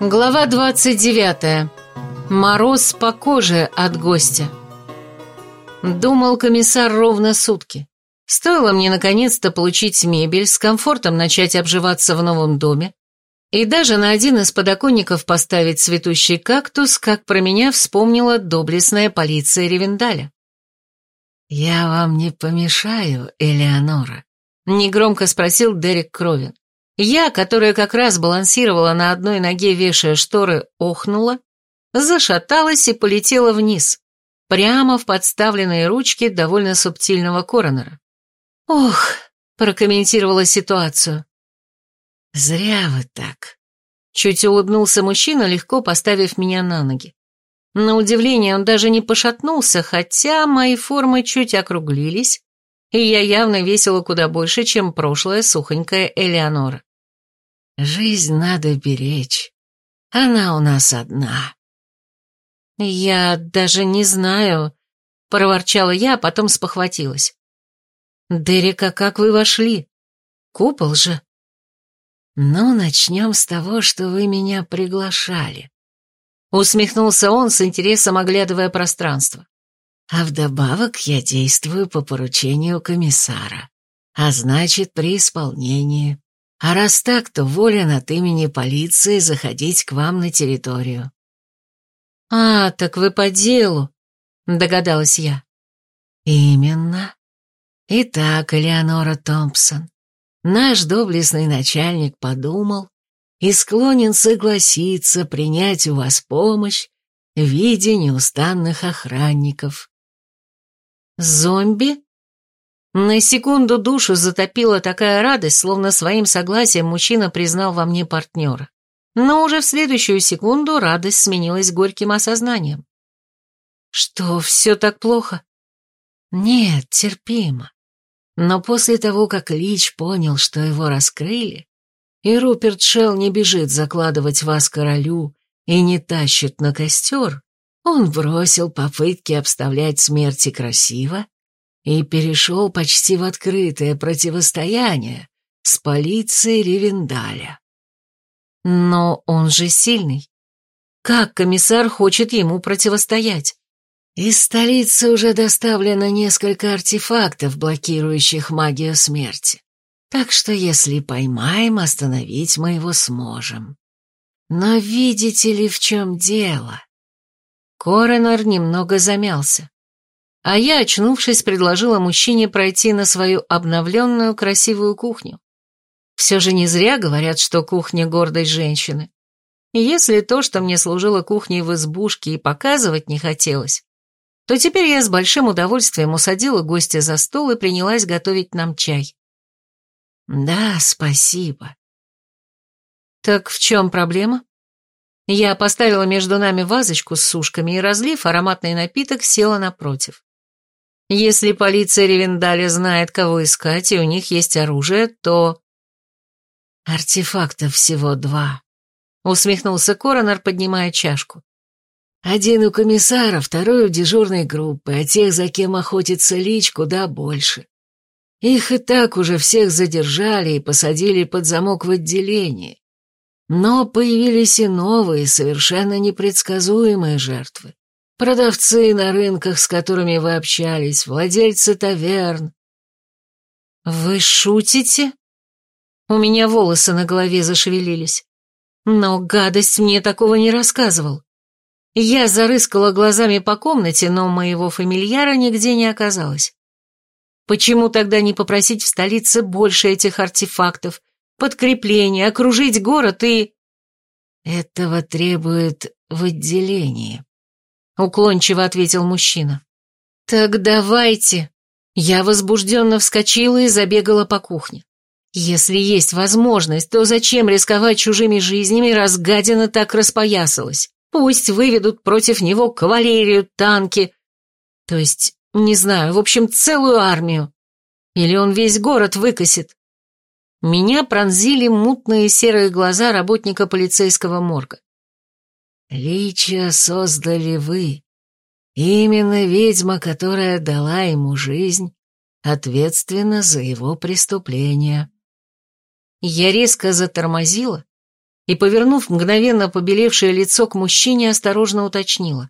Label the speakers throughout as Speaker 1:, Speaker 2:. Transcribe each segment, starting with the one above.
Speaker 1: Глава 29. Мороз по коже от гостя. Думал комиссар ровно сутки. Стоило мне наконец-то получить мебель, с комфортом начать обживаться в новом доме, и даже на один из подоконников поставить цветущий кактус, как про меня вспомнила доблестная полиция Ревендаля.
Speaker 2: «Я вам не помешаю, Элеонора?» — негромко спросил Дерек Кровин.
Speaker 1: Я, которая как раз балансировала на одной ноге, вешая шторы, охнула, зашаталась и полетела вниз, прямо в подставленные ручки довольно субтильного коронера. «Ох», — прокомментировала ситуацию.
Speaker 2: «Зря вы так», —
Speaker 1: чуть улыбнулся мужчина, легко поставив меня на ноги. На удивление он даже не пошатнулся, хотя мои формы чуть округлились, и я явно весила куда больше, чем прошлая сухонькая Элеонора.
Speaker 2: Жизнь надо беречь. Она у нас одна.
Speaker 1: Я даже не знаю, проворчала я, а потом спохватилась. Дерека, как вы вошли? Купол же.
Speaker 2: Ну, начнем с того, что вы меня приглашали.
Speaker 1: Усмехнулся он с интересом, оглядывая пространство.
Speaker 2: А вдобавок я действую по поручению комиссара, а значит, при исполнении. А раз так, то волен от имени полиции заходить к вам на территорию.
Speaker 1: А, так вы по делу, догадалась я.
Speaker 2: Именно. Итак, Элеонора Томпсон, наш доблестный начальник подумал и склонен согласиться принять у вас помощь в виде неустанных охранников.
Speaker 1: Зомби? На секунду душу затопила такая радость, словно своим согласием мужчина признал во мне партнера. Но уже в следующую секунду радость сменилась горьким осознанием. Что, все так плохо?
Speaker 2: Нет, терпимо. Но после того, как Лич понял, что его раскрыли, и Руперт Шелл не бежит закладывать вас королю и не тащит на костер, он бросил попытки обставлять смерти красиво и перешел почти в открытое противостояние с полицией Ревендаля.
Speaker 1: Но он же сильный. Как комиссар хочет ему противостоять?
Speaker 2: Из столицы уже доставлено несколько артефактов, блокирующих магию смерти. Так что если поймаем, остановить мы его сможем. Но видите ли, в чем дело?
Speaker 1: Коронер немного замялся. А я, очнувшись, предложила мужчине пройти на свою обновленную красивую кухню. Все же не зря говорят, что кухня — гордость женщины. Если то, что мне служило кухней в избушке, и показывать не хотелось, то теперь я с большим удовольствием усадила гостя за стол и принялась готовить нам чай.
Speaker 2: «Да, спасибо».
Speaker 1: «Так в чем проблема?» Я поставила между нами вазочку с сушками и, разлив ароматный напиток, села напротив. Если полиция Ревендаля знает, кого искать, и у них есть оружие, то...
Speaker 2: Артефактов всего два.
Speaker 1: Усмехнулся коронер, поднимая чашку.
Speaker 2: Один у комиссара, второй у дежурной группы, а тех, за кем охотится Лич, куда больше. Их и так уже всех задержали и посадили под замок в отделении. Но появились и новые, совершенно непредсказуемые жертвы. Продавцы на рынках, с которыми вы общались, владельцы таверн.
Speaker 1: Вы шутите? У меня волосы на голове зашевелились. Но гадость мне такого не рассказывал. Я зарыскала глазами по комнате, но моего фамильяра нигде не оказалось. Почему тогда не попросить в столице больше этих артефактов, подкрепление, окружить город и...
Speaker 2: Этого требует в отделении,
Speaker 1: уклончиво ответил мужчина. Так давайте. Я возбужденно вскочила и забегала по кухне. Если есть возможность, то зачем рисковать чужими жизнями, раз гадина так распоясалась? Пусть выведут против него кавалерию, танки, то есть, не знаю, в общем, целую армию. Или он весь город выкосит. Меня пронзили мутные серые глаза работника полицейского морга.
Speaker 2: «Лича создали вы. Именно ведьма, которая дала ему жизнь, ответственна за его преступление».
Speaker 1: Я резко затормозила и, повернув мгновенно побелевшее лицо к мужчине, осторожно уточнила.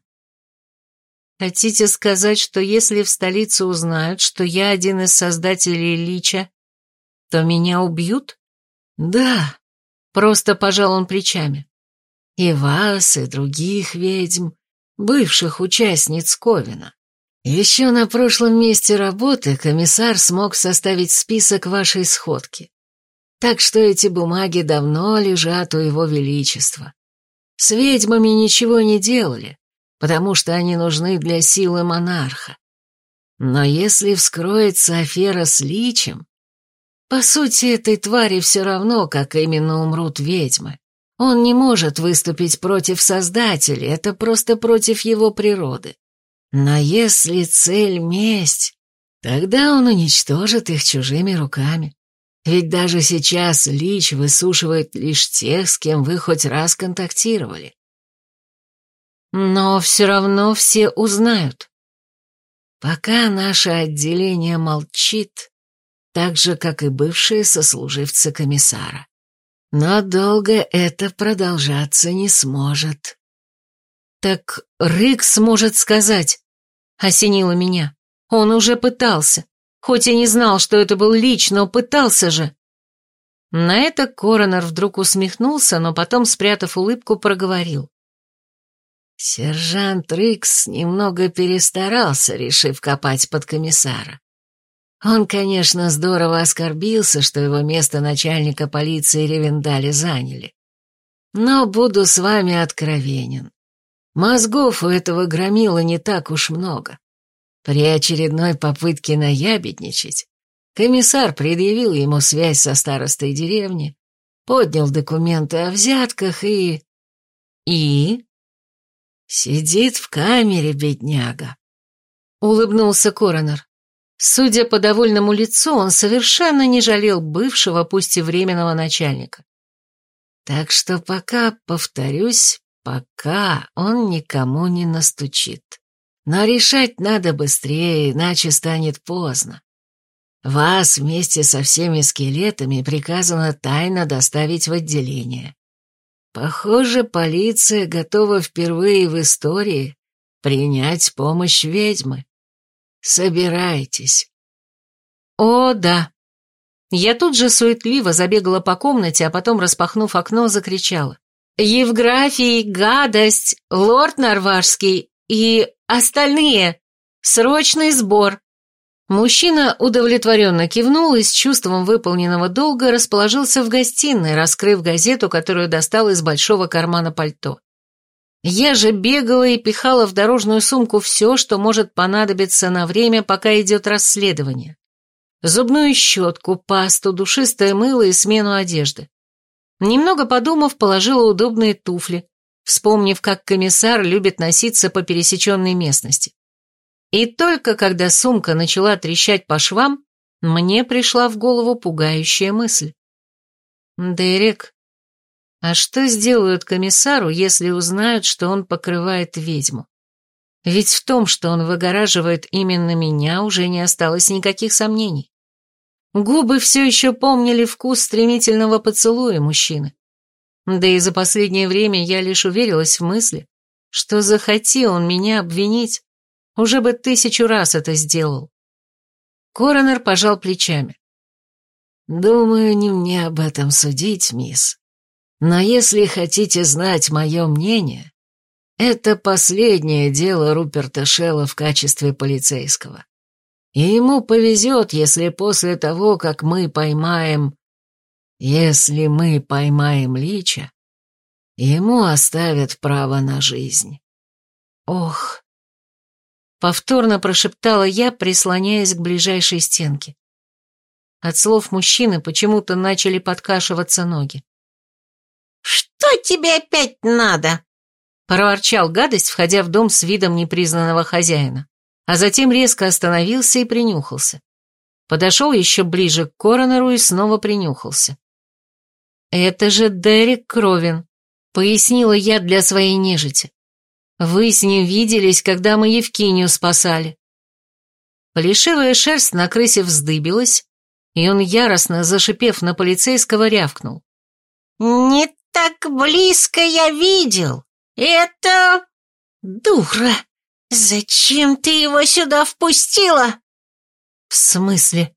Speaker 1: «Хотите сказать, что если в столице узнают, что я один из создателей Лича, то меня убьют?»
Speaker 2: «Да», — просто пожал он плечами. «И вас, и других ведьм, бывших участниц Ковина. Еще на прошлом месте работы комиссар смог составить список вашей сходки. Так что эти бумаги давно лежат у его величества. С ведьмами ничего не делали, потому что они нужны для силы монарха. Но если вскроется афера с личем, по сути, этой твари все равно, как именно умрут ведьмы. Он не может выступить против Создателя, это просто против его природы. Но если цель — месть, тогда он уничтожит их чужими руками. Ведь даже сейчас Лич высушивает лишь тех, с кем вы хоть раз контактировали.
Speaker 1: Но все равно все узнают.
Speaker 2: Пока наше отделение молчит, так же, как и бывшие сослуживцы комиссара. Но долго это продолжаться не сможет.
Speaker 1: Так Рык сможет сказать, осенило меня. Он уже пытался, хоть и не знал, что это был Лич, но пытался же. На это Коронер вдруг усмехнулся, но потом, спрятав улыбку, проговорил.
Speaker 2: Сержант Рикс немного перестарался, решив копать под комиссара. Он, конечно, здорово оскорбился, что его место начальника полиции Ревендали заняли. Но буду с вами откровенен. Мозгов у этого громила не так уж много. При очередной попытке наябедничать комиссар предъявил ему связь со старостой деревни, поднял документы о взятках и...
Speaker 1: И?
Speaker 2: Сидит в камере, бедняга.
Speaker 1: Улыбнулся коронер. Судя по довольному лицу, он совершенно не жалел бывшего, пусть и временного начальника.
Speaker 2: Так что пока, повторюсь, Пока он никому не настучит. Но решать надо быстрее, иначе станет поздно. Вас вместе со всеми скелетами приказано тайно доставить в отделение. Похоже, полиция готова впервые в истории принять помощь ведьмы. Собирайтесь.
Speaker 1: О, да. Я тут же суетливо забегала по комнате, а потом, распахнув окно, закричала. Евграфий, гадость, лорд Норвашский и остальные. Срочный сбор. Мужчина удовлетворенно кивнул и с чувством выполненного долга расположился в гостиной, раскрыв газету, которую достал из большого кармана пальто. Я же бегала и пихала в дорожную сумку все, что может понадобиться на время, пока идет расследование. Зубную щетку, пасту, душистое мыло и смену одежды. Немного подумав, положила удобные туфли, вспомнив, как комиссар любит носиться по пересеченной местности. И только когда сумка начала трещать по швам, мне пришла в голову пугающая мысль. «Дерек, а что сделают комиссару, если узнают, что он покрывает ведьму? Ведь в том, что он выгораживает именно меня, уже не осталось никаких сомнений. Губы все еще помнили вкус стремительного поцелуя мужчины. Да и за последнее время я лишь уверилась в мысли, что захоти он меня обвинить, уже бы тысячу раз это сделал. Коронер пожал плечами.
Speaker 2: «Думаю, не мне об этом судить, мисс. Но если хотите знать мое мнение, это последнее дело Руперта Шелла в качестве полицейского. И ему повезет, если после того, как мы поймаем... Если мы поймаем Лича, ему оставят право на жизнь.
Speaker 1: Ох! Повторно прошептала я, прислоняясь к ближайшей стенке. От слов мужчины почему-то начали подкашиваться ноги.
Speaker 3: «Что тебе опять надо?»
Speaker 1: проворчал гадость, входя в дом с видом непризнанного хозяина а затем резко остановился и принюхался. Подошел еще ближе к коронеру и снова принюхался. «Это же Дерек Кровин», — пояснила я для своей нежити. «Вы с ним виделись, когда мы Евкинию спасали». Плешивая шерсть на крысе вздыбилась, и он, яростно зашипев на полицейского, рявкнул.
Speaker 3: «Не так близко я видел. Это... дура! Зачем ты его сюда впустила?»
Speaker 1: «В смысле?»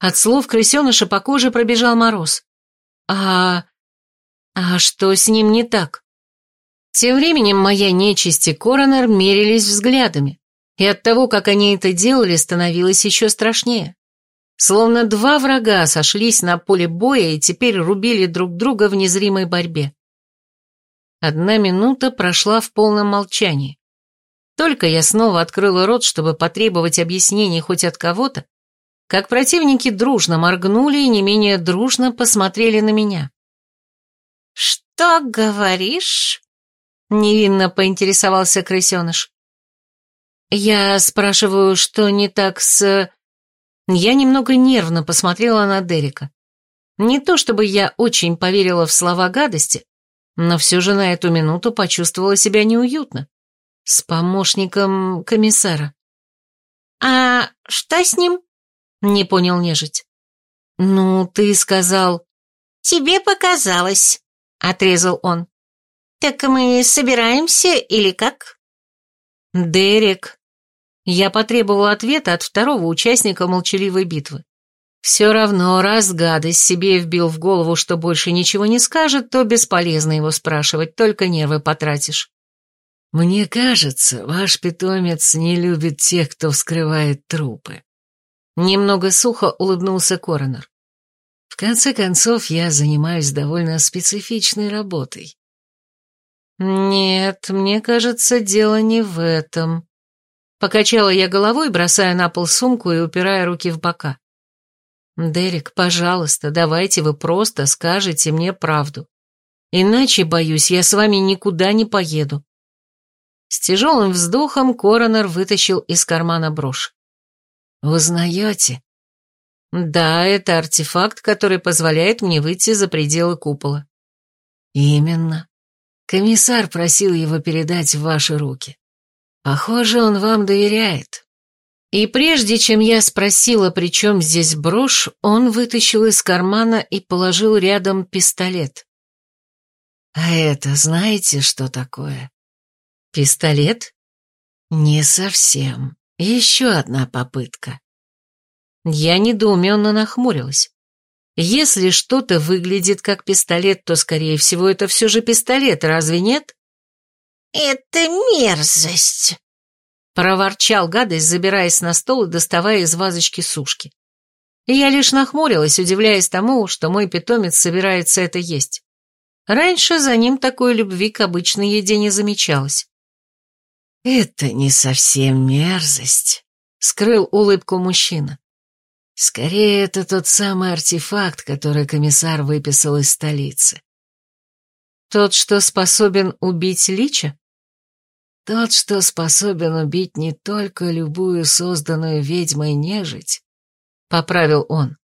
Speaker 1: От слов крысеныша по коже пробежал мороз. «А... а что с ним не так?» Тем временем моя нечисть и коронер мерились взглядами, и от того, как они это делали, становилось еще страшнее. Словно два врага сошлись на поле боя и теперь рубили друг друга в незримой борьбе. Одна минута прошла в полном молчании. Только я снова открыла рот, чтобы потребовать объяснений хоть от кого-то, как противники дружно моргнули и не менее дружно посмотрели на меня.
Speaker 3: «Что говоришь?» — невинно поинтересовался крысеныш.
Speaker 1: «Я спрашиваю, что не так с...» Я немного нервно посмотрела на Дерека. Не то чтобы я очень поверила в слова гадости, но все же на эту минуту почувствовала себя неуютно. С помощником комиссара.
Speaker 3: «А что с ним?» — не понял нежить.
Speaker 1: «Ну, ты сказал...»
Speaker 3: «Тебе показалось», — отрезал он. «Так мы собираемся или как?»
Speaker 1: «Дерек». Я потребовал ответа от второго участника молчаливой битвы. Все равно, раз гадость себе вбил в голову, что больше ничего не скажет, то бесполезно его спрашивать, только нервы потратишь.
Speaker 2: «Мне кажется, ваш питомец не любит тех, кто вскрывает трупы».
Speaker 1: Немного сухо улыбнулся Коронер.
Speaker 2: «В конце концов, я занимаюсь довольно специфичной работой.
Speaker 1: «Нет, мне кажется, дело не в этом». Покачала я головой, бросая на пол сумку и упирая руки в бока. «Дерек, пожалуйста, давайте вы просто скажете мне правду. Иначе, боюсь, я с вами никуда не поеду». С тяжелым вздохом Коронер вытащил из кармана брошь.
Speaker 2: «Узнаете?»
Speaker 1: «Да, это артефакт, который позволяет мне выйти за пределы купола».
Speaker 2: «Именно. Комиссар просил его передать в ваши руки. Похоже, он вам доверяет.
Speaker 1: И прежде чем я спросила, при чем здесь брошь, он вытащил из кармана и положил рядом пистолет.
Speaker 2: А это знаете, что такое?
Speaker 1: Пистолет?
Speaker 2: Не совсем. Еще одна попытка.
Speaker 1: Я недоуменно нахмурилась. Если что-то выглядит как пистолет, то, скорее всего, это все же пистолет, разве нет?
Speaker 3: «Это мерзость!»
Speaker 1: Проворчал гадость, забираясь на стол и доставая из вазочки сушки. я лишь нахмурилась, удивляясь тому, что мой питомец собирается это есть. Раньше за ним такой любви к обычной еде не замечалось.
Speaker 2: «Это не совсем мерзость», — скрыл улыбку мужчина. Скорее, это тот самый артефакт, который комиссар выписал из столицы.
Speaker 1: Тот, что способен убить Лича?
Speaker 2: Тот, что способен убить не только любую созданную ведьмой нежить, поправил он,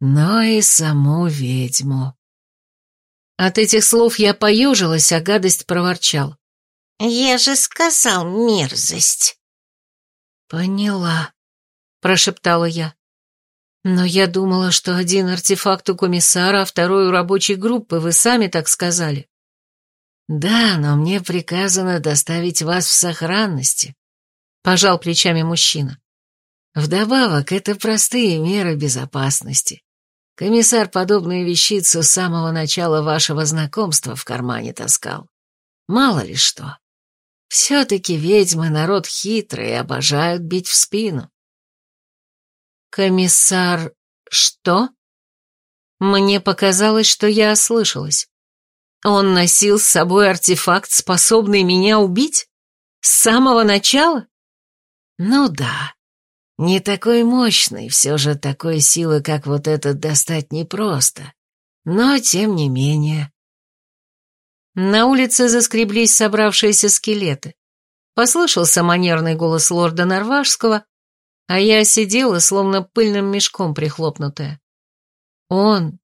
Speaker 2: но и саму ведьму.
Speaker 1: От этих слов я поежилась, а гадость проворчал.
Speaker 3: «Я же сказал мерзость».
Speaker 2: «Поняла», — прошептала я.
Speaker 1: Но я думала, что один артефакт у комиссара, а второй у рабочей группы, вы сами так сказали.
Speaker 2: Да, но мне приказано доставить вас в сохранности, пожал плечами мужчина. Вдобавок, это простые меры безопасности. Комиссар подобные вещицы с самого начала вашего знакомства в кармане таскал. Мало ли что. Все-таки ведьмы народ хитрый и обожают бить в спину.
Speaker 1: «Комиссар... что?» Мне показалось, что я ослышалась. Он носил с собой артефакт, способный меня убить? С самого начала?
Speaker 2: Ну да. Не такой мощный, все же такой силы, как вот этот, достать непросто. Но тем не менее.
Speaker 1: На улице заскреблись собравшиеся скелеты. Послышался манерный голос лорда Норвашского, а я сидела, словно пыльным мешком прихлопнутая. Он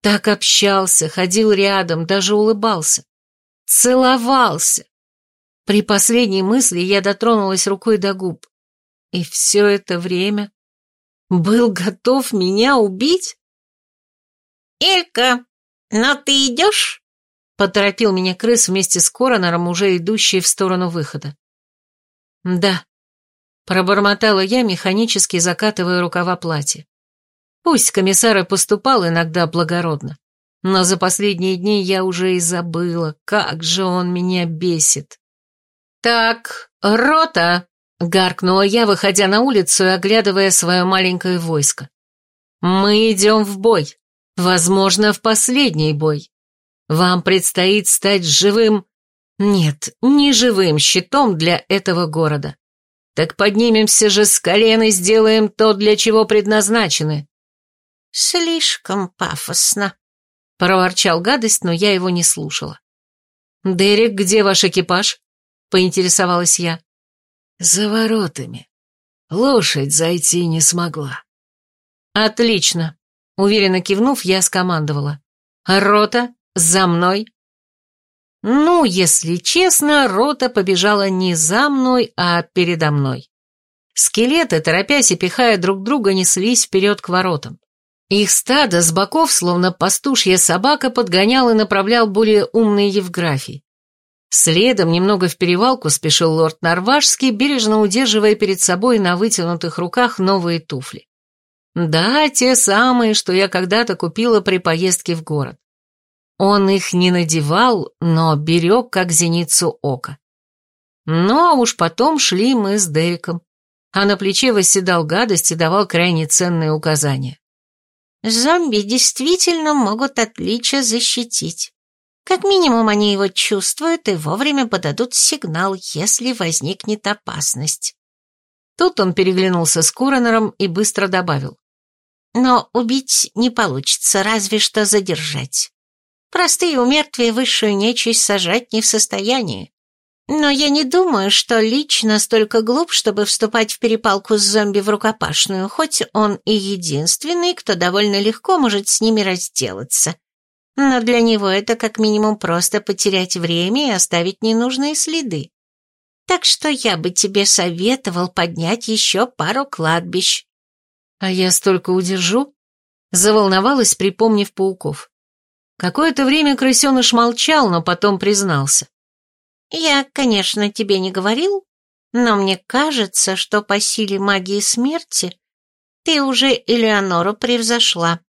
Speaker 1: так общался, ходил рядом, даже улыбался. Целовался. При последней мысли я дотронулась рукой до губ. И все это время был готов меня убить?
Speaker 3: «Элька, Но ты идешь?»
Speaker 1: Поторопил меня крыс вместе с коронером, уже идущий в сторону выхода. «Да», — пробормотала я, механически закатывая рукава платья. Пусть комиссар и поступал иногда благородно, но за последние дни я уже и забыла, как же он меня бесит. «Так, рота!» — гаркнула я, выходя на улицу и оглядывая свое маленькое войско. «Мы идем в бой, возможно, в последний бой. Вам предстоит стать живым... Нет, не живым щитом для этого города. Так поднимемся же с колен и сделаем то, для чего предназначены».
Speaker 3: «Слишком пафосно», —
Speaker 1: проворчал гадость, но я его не слушала. «Дерек, где ваш экипаж?» — поинтересовалась я.
Speaker 2: «За воротами. Лошадь зайти не смогла».
Speaker 1: «Отлично», — уверенно кивнув, я скомандовала. «Рота, за мной». Ну, если честно, рота побежала не за мной, а передо мной. Скелеты, торопясь и пихая друг друга, неслись вперед к воротам. Их стадо с боков, словно пастушья собака, подгонял и направлял более умный Евграфий. Следом, немного в перевалку, спешил лорд Норвашский, бережно удерживая перед собой на вытянутых руках новые туфли. Да, те самые, что я когда-то купила при поездке в город. Он их не надевал, но берег как зеницу ока. Ну, а уж потом шли мы с Дериком, а на плече восседал гадость и давал крайне ценные указания.
Speaker 3: Зомби действительно могут отлично защитить. Как минимум они его чувствуют и вовремя подадут сигнал, если возникнет опасность.
Speaker 1: Тут он переглянулся с Коронером и быстро добавил.
Speaker 3: Но убить не получится, разве что задержать. Простые умертвия высшую нечисть сажать не в состоянии. Но я не думаю, что Лич настолько глуп, чтобы вступать в перепалку с зомби в рукопашную, хоть он и единственный, кто довольно легко может с ними разделаться но для него это как минимум просто потерять время и оставить ненужные следы. Так что я бы тебе советовал поднять еще пару кладбищ.
Speaker 1: А я столько удержу? Заволновалась, припомнив пауков. Какое-то время крысеныш молчал, но потом признался.
Speaker 3: Я, конечно, тебе не говорил, но мне кажется, что по силе магии смерти ты уже Элеонору превзошла.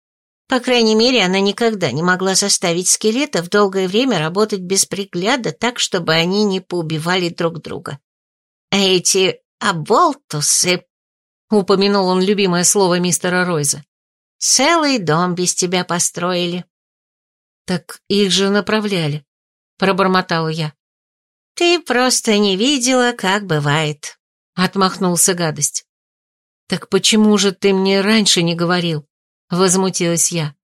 Speaker 3: По крайней мере, она никогда не могла заставить скелетов долгое время работать без пригляда так, чтобы они не поубивали друг друга. А эти аболтусы, упомянул он любимое слово мистера Ройза, целый дом без тебя построили.
Speaker 1: Так их же направляли, пробормотала я.
Speaker 3: Ты просто не видела, как бывает, отмахнулся гадость.
Speaker 1: Так почему же ты мне раньше не говорил? Возмутилась я.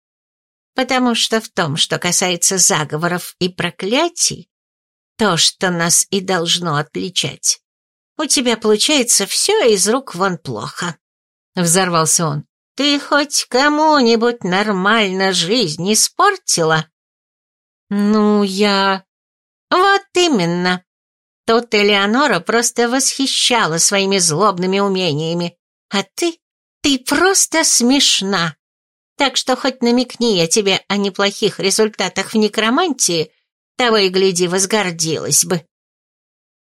Speaker 3: Потому что в том, что касается заговоров и проклятий, то, что нас и должно отличать, у тебя получается все из рук вон плохо. Взорвался он. Ты хоть кому-нибудь нормально жизнь испортила?
Speaker 1: Ну, я...
Speaker 3: Вот именно. Тут Элеонора просто восхищала своими злобными умениями, а ты... ты просто смешна. Так что хоть намекни я тебе о неплохих результатах в некромантии, того и гляди, возгордилась бы».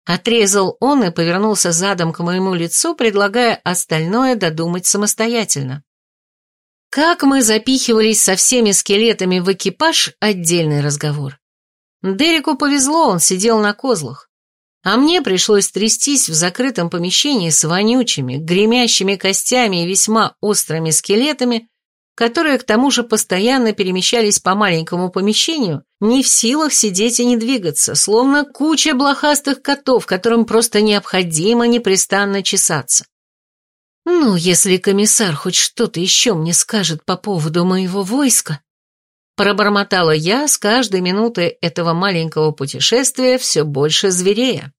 Speaker 1: Отрезал он и повернулся задом к моему лицу, предлагая остальное додумать самостоятельно. Как мы запихивались со всеми скелетами в экипаж – отдельный разговор. Дереку повезло, он сидел на козлах. А мне пришлось трястись в закрытом помещении с вонючими, гремящими костями и весьма острыми скелетами, которые к тому же постоянно перемещались по маленькому помещению, не в силах сидеть и не двигаться, словно куча блохастых котов, которым просто необходимо непрестанно чесаться. Ну, если комиссар хоть что-то еще мне скажет по поводу моего войска, пробормотала я с каждой минутой этого маленького путешествия все больше зверея.